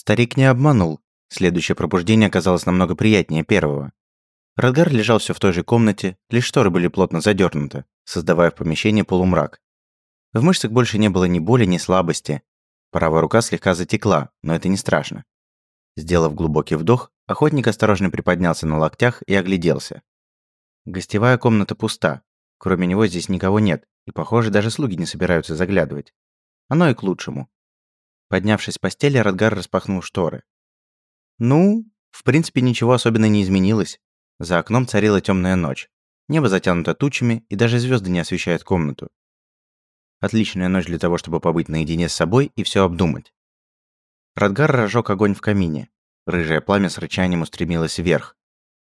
Старик не обманул. Следующее пробуждение оказалось намного приятнее первого. Радгар лежал все в той же комнате, лишь шторы были плотно задернуты, создавая в помещении полумрак. В мышцах больше не было ни боли, ни слабости. Правая рука слегка затекла, но это не страшно. Сделав глубокий вдох, охотник осторожно приподнялся на локтях и огляделся. Гостевая комната пуста. Кроме него здесь никого нет, и, похоже, даже слуги не собираются заглядывать. Оно и к лучшему. Поднявшись с постели, Радгар распахнул шторы. Ну, в принципе, ничего особенно не изменилось. За окном царила темная ночь. Небо затянуто тучами, и даже звезды не освещают комнату. Отличная ночь для того, чтобы побыть наедине с собой и все обдумать. Радгар разжег огонь в камине. Рыжее пламя с рычанием устремилось вверх.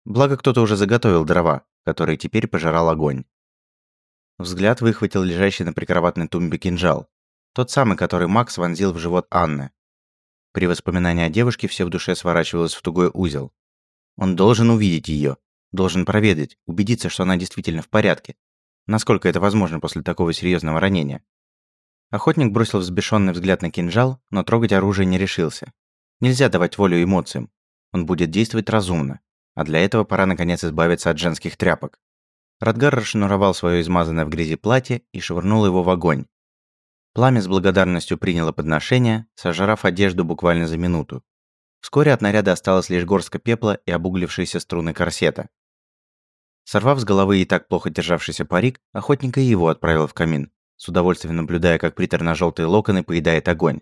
Благо кто-то уже заготовил дрова, которые теперь пожирал огонь. Взгляд выхватил лежащий на прикроватной тумбе кинжал. Тот самый, который Макс вонзил в живот Анны. При воспоминании о девушке все в душе сворачивалось в тугой узел. Он должен увидеть ее, должен проведать, убедиться, что она действительно в порядке. Насколько это возможно после такого серьезного ранения. Охотник бросил взбешенный взгляд на кинжал, но трогать оружие не решился. Нельзя давать волю эмоциям. Он будет действовать разумно. А для этого пора наконец избавиться от женских тряпок. Радгар расшнуровал свое измазанное в грязи платье и швырнул его в огонь, Пламя с благодарностью приняло подношение, сожрав одежду буквально за минуту. Вскоре от наряда осталось лишь горстка пепла и обуглившиеся струны корсета. Сорвав с головы и так плохо державшийся парик, охотник и его отправил в камин, с удовольствием наблюдая, как приторно-желтые локоны поедает огонь.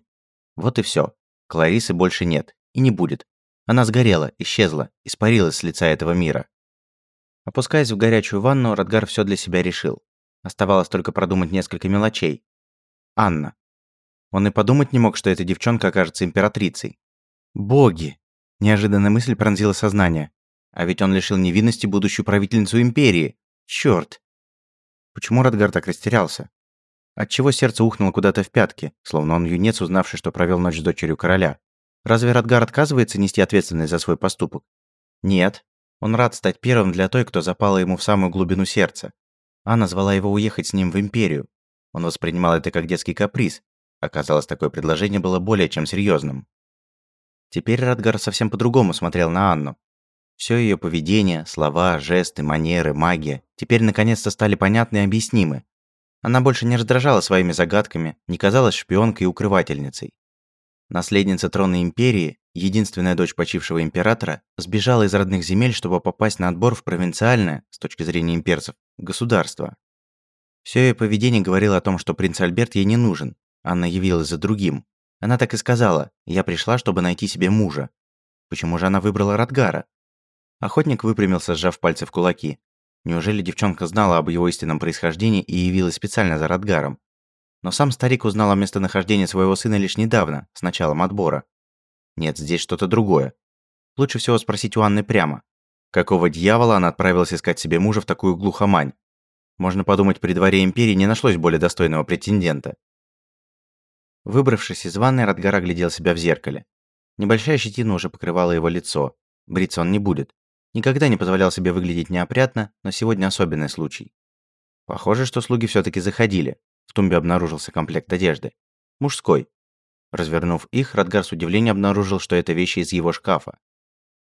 Вот и все. Кларисы больше нет. И не будет. Она сгорела, исчезла, испарилась с лица этого мира. Опускаясь в горячую ванну, Радгар все для себя решил. Оставалось только продумать несколько мелочей, Анна. Он и подумать не мог, что эта девчонка окажется императрицей. Боги! Неожиданная мысль пронзила сознание. А ведь он лишил невинности будущую правительницу империи. Чёрт! Почему Радгар так растерялся? Отчего сердце ухнуло куда-то в пятки, словно он юнец, узнавший, что провел ночь с дочерью короля? Разве Радгар отказывается нести ответственность за свой поступок? Нет. Он рад стать первым для той, кто запала ему в самую глубину сердца. Анна звала его уехать с ним в империю, он воспринимал это как детский каприз. Оказалось, такое предложение было более чем серьезным. Теперь Радгар совсем по-другому смотрел на Анну. Все ее поведение, слова, жесты, манеры, магия теперь наконец-то стали понятны и объяснимы. Она больше не раздражала своими загадками, не казалась шпионкой и укрывательницей. Наследница трона империи, единственная дочь почившего императора, сбежала из родных земель, чтобы попасть на отбор в провинциальное, с точки зрения имперцев, государство. Все ее поведение говорило о том, что принц Альберт ей не нужен. Анна явилась за другим. Она так и сказала: "Я пришла, чтобы найти себе мужа". Почему же она выбрала Радгара? Охотник выпрямился, сжав пальцы в кулаки. Неужели девчонка знала об его истинном происхождении и явилась специально за Радгаром? Но сам старик узнал о местонахождении своего сына лишь недавно, с началом отбора. Нет, здесь что-то другое. Лучше всего спросить у Анны прямо. Какого дьявола она отправилась искать себе мужа в такую глухомань? Можно подумать, при дворе империи не нашлось более достойного претендента. Выбравшись из ванной, Радгар оглядел себя в зеркале. Небольшая щетина уже покрывала его лицо. Бриться он не будет. Никогда не позволял себе выглядеть неопрятно, но сегодня особенный случай. Похоже, что слуги все таки заходили. В тумбе обнаружился комплект одежды. Мужской. Развернув их, Радгар с удивлением обнаружил, что это вещи из его шкафа.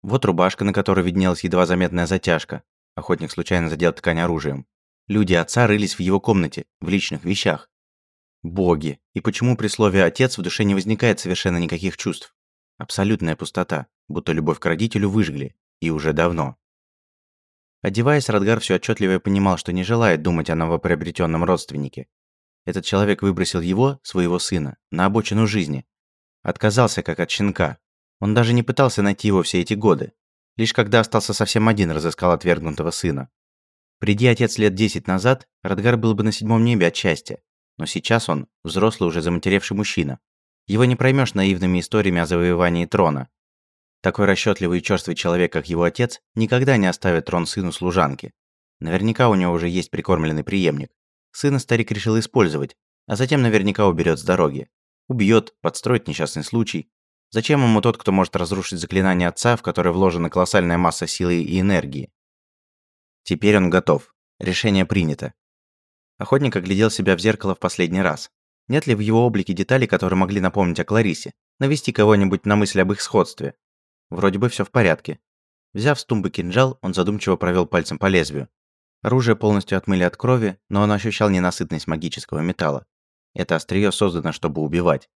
Вот рубашка, на которой виднелась едва заметная затяжка. Охотник случайно задел ткань оружием. Люди отца рылись в его комнате, в личных вещах. Боги! И почему при слове «отец» в душе не возникает совершенно никаких чувств? Абсолютная пустота, будто любовь к родителю выжгли. И уже давно. Одеваясь, Радгар все отчетливо понимал, что не желает думать о новоприобретенном родственнике. Этот человек выбросил его, своего сына, на обочину жизни. Отказался, как от щенка. Он даже не пытался найти его все эти годы. Лишь когда остался совсем один, разыскал отвергнутого сына. Приди отец лет десять назад, Радгар был бы на седьмом небе от счастья. Но сейчас он взрослый уже заматеревший мужчина. Его не проймешь наивными историями о завоевании трона. Такой расчетливый и черствый человек, как его отец, никогда не оставит трон сыну служанки. Наверняка у него уже есть прикормленный преемник. Сына старик решил использовать, а затем наверняка уберет с дороги. Убьет, подстроит несчастный случай. Зачем ему тот, кто может разрушить заклинание отца, в которое вложена колоссальная масса силы и энергии? Теперь он готов. Решение принято. Охотник оглядел себя в зеркало в последний раз. Нет ли в его облике деталей, которые могли напомнить о Кларисе? Навести кого-нибудь на мысль об их сходстве? Вроде бы все в порядке. Взяв с тумбы кинжал, он задумчиво провел пальцем по лезвию. Оружие полностью отмыли от крови, но он ощущал ненасытность магического металла. Это острие создано, чтобы убивать.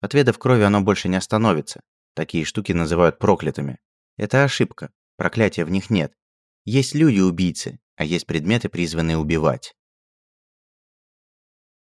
Отведав крови, оно больше не остановится. Такие штуки называют проклятыми. Это ошибка. Проклятия в них нет. Есть люди-убийцы, а есть предметы, призванные убивать.